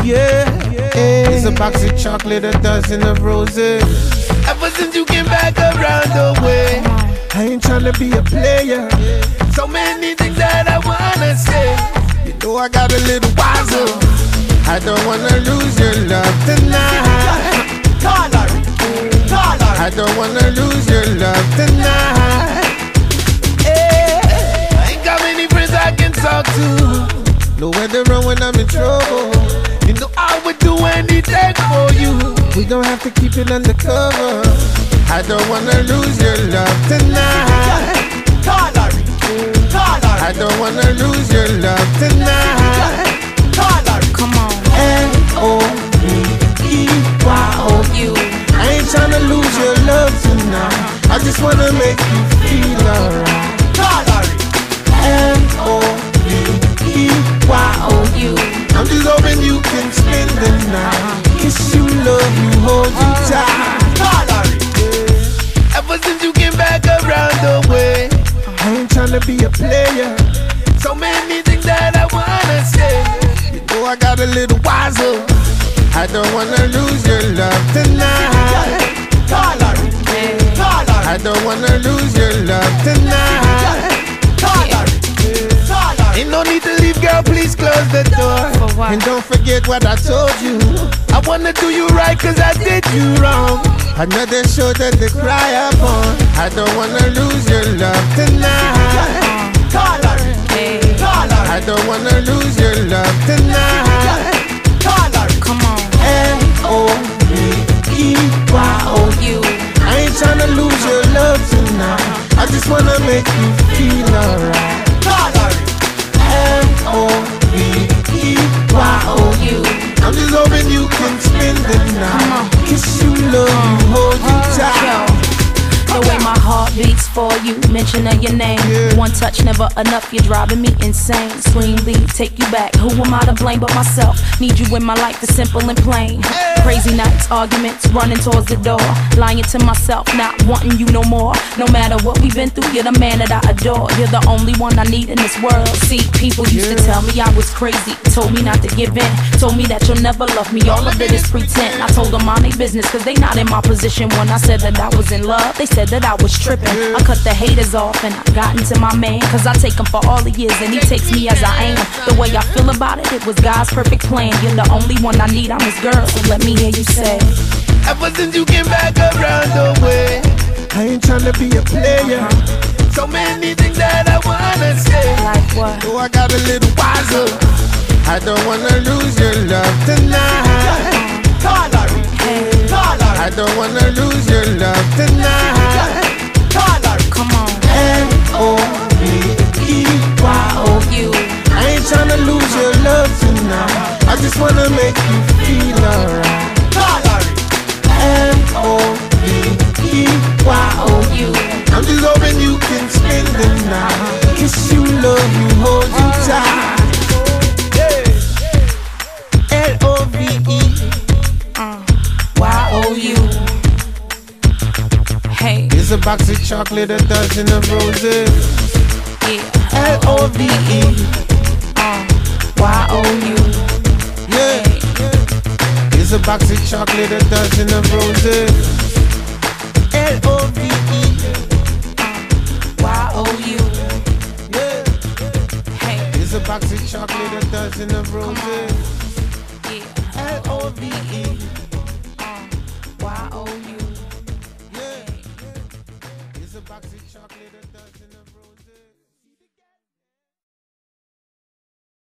Yeah, it's a box of chocolate, a dozen of roses. Ever since you came back around the way, I ain't tryna be a player. So many things that I wanna say. You know I got a little wiser. I don't wanna lose your love tonight. I don't wanna lose your love tonight. Don't have to keep it undercover. I don't wanna lose your love tonight. You tight. Ever since you came back around the way, I ain't tryna be a player. So many things that I wanna say. You know I got a little wiser. I don't wanna lose your love tonight. I don't wanna lose your love tonight. Ain't no need to And don't forget what I told you. I wanna do you right, cause I did you wrong. Another shoulder to cry upon. I don't wanna lose your love tonight. I don't wanna lose your love tonight. come on, L O V E Y O. you. I ain't tryna lose your love tonight. I just wanna make you feel alright. For you, mention of your name. Yeah. One touch, never enough, you're driving me insane. Swing lead, take you back. Who am I to blame but myself? Need you in my life, it's simple and plain. Crazy nights, arguments, running towards the door. Lying to myself, not wanting you no more. No matter what we've been through, you're the man that I adore. You're the only one I need in this world. See, people used to tell me I was crazy, told me not to give in, told me that you'll never love me. All of it is pretend. I told them mind their business, cause they not in my position. When I said that I was in love, they said that I was tripping. I cut the haters off and I got into my man, cause I take him for all he is and he takes me as I am. The way I feel about it, it was God's perfect plan. You're the only one I need, I'm his girl, so let me hear you say. Ever since you came back around the way, I ain't tryna be a player. So many things that I wanna say. Like what? Oh, I got a little wiser. I don't wanna lose your love tonight. Hey, I don't wanna lose a box of chocolate, a dozen of roses. yeah. L O V E. Y-O-U. Yeah. It's a box of chocolate, a dozen of roses. L O V E. Y-O-U. Yeah. Hey, It's a box of chocolate, a dozen of roses. L O V E.